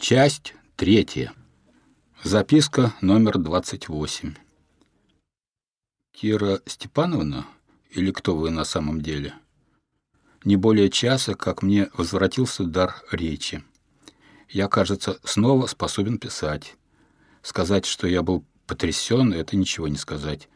Часть третья. Записка номер 28. Кира Степановна, или кто вы на самом деле? Не более часа, как мне возвратился дар речи. Я, кажется, снова способен писать. Сказать, что я был потрясен, это ничего не сказать.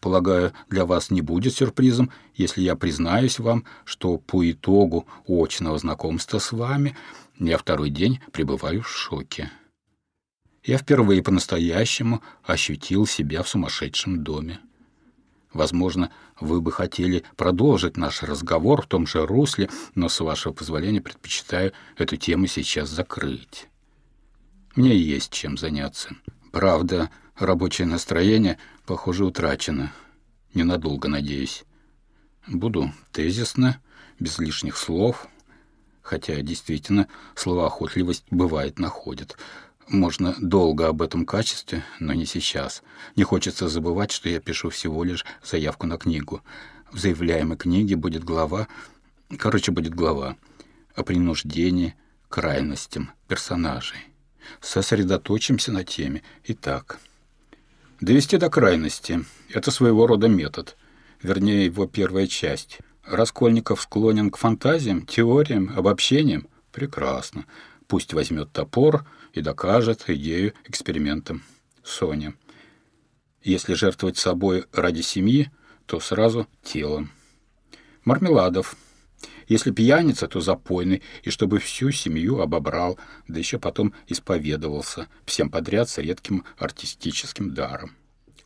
Полагаю, для вас не будет сюрпризом, если я признаюсь вам, что по итогу очного знакомства с вами я второй день пребываю в шоке. Я впервые по-настоящему ощутил себя в сумасшедшем доме. Возможно, вы бы хотели продолжить наш разговор в том же русле, но, с вашего позволения, предпочитаю эту тему сейчас закрыть. Мне есть чем заняться. Правда, рабочее настроение, похоже, утрачено. Ненадолго, надеюсь. Буду тезисно, без лишних слов, хотя действительно словоохотливость бывает находит. Можно долго об этом качестве, но не сейчас. Не хочется забывать, что я пишу всего лишь заявку на книгу. В заявляемой книге будет глава, короче, будет глава о принуждении, крайностям персонажей. Сосредоточимся на теме. Итак, довести до крайности – это своего рода метод, вернее, его первая часть. Раскольников склонен к фантазиям, теориям, обобщениям? Прекрасно. Пусть возьмет топор и докажет идею экспериментом. Соня. Если жертвовать собой ради семьи, то сразу телом. Мармеладов. Если пьяница, то запойный, и чтобы всю семью обобрал, да еще потом исповедовался всем подряд с редким артистическим даром.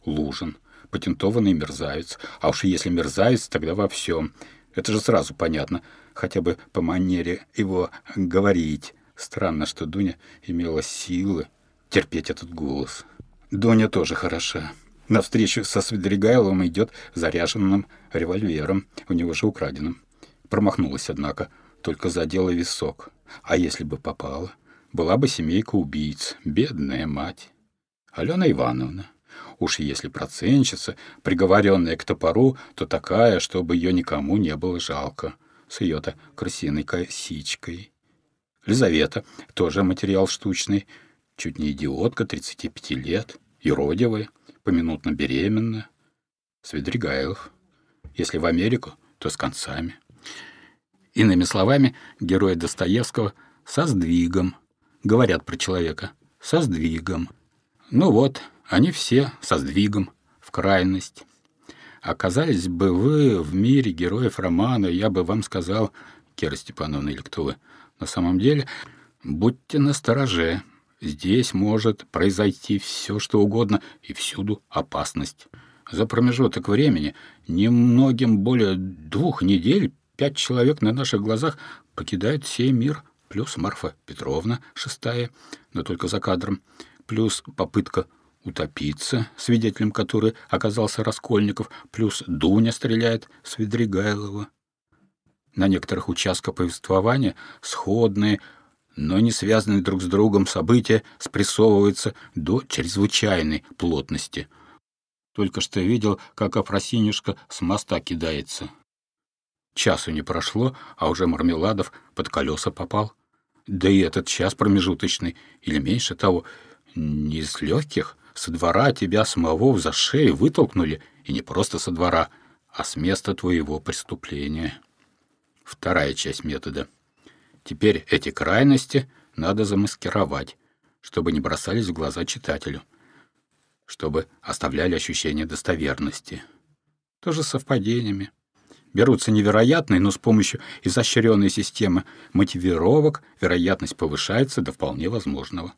Лужин. Патентованный мерзавец. А уж если мерзавец, тогда во всем. Это же сразу понятно, хотя бы по манере его говорить. Странно, что Дуня имела силы терпеть этот голос. Дуня тоже хороша. На встречу со Свидригайловым идет заряженным револьвером, у него же украденным. Промахнулась, однако, только задела висок. А если бы попала? Была бы семейка убийц, бедная мать. Алена Ивановна. Уж если проценщица, приговоренная к топору, то такая, чтобы ее никому не было жалко. С ее-то крысиной косичкой. Лизавета, тоже материал штучный, чуть не идиотка, 35 лет, юродивая, поминутно беременна. Свидригайлов. Если в Америку, то с концами. Иными словами, герои Достоевского со сдвигом. Говорят про человека. Со сдвигом. Ну вот, они все со сдвигом, в крайность. Оказались бы вы в мире героев романа, я бы вам сказал, Кира Степановна или кто вы, на самом деле, будьте настороже. Здесь может произойти все, что угодно, и всюду опасность. За промежуток времени, немногим более двух недель, пять человек на наших глазах покидают сей мир, плюс Марфа Петровна, шестая, но только за кадром, плюс попытка утопиться, свидетелем которой оказался Раскольников, плюс Дуня стреляет с Ведригайлова. На некоторых участках повествования сходные, но не связанные друг с другом события спрессовываются до чрезвычайной плотности. Только что видел, как Афросинюшка с моста кидается. Часу не прошло, а уже Мармеладов под колеса попал. Да и этот час промежуточный, или меньше того, не из легких. Со двора тебя самого за шею вытолкнули, и не просто со двора, а с места твоего преступления. Вторая часть метода. Теперь эти крайности надо замаскировать, чтобы не бросались в глаза читателю, чтобы оставляли ощущение достоверности. Тоже с совпадениями. Берутся невероятные, но с помощью изощренной системы мотивировок вероятность повышается до вполне возможного.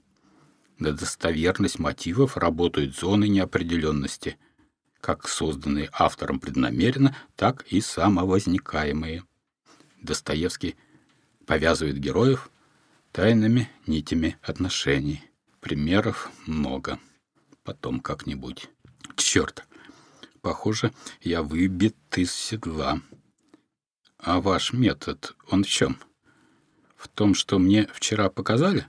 На достоверность мотивов работают зоны неопределенности, как созданные автором преднамеренно, так и самовозникаемые. Достоевский повязывает героев тайными нитями отношений. Примеров много. Потом как-нибудь. Черт, похоже, я выбит из седла. А ваш метод, он в чем? В том, что мне вчера показали?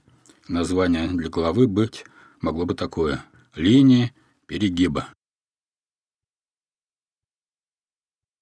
Название для главы быть могло бы такое. Линии перегиба.